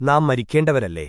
നാം മരിക്കേണ്ടവരല്ലേ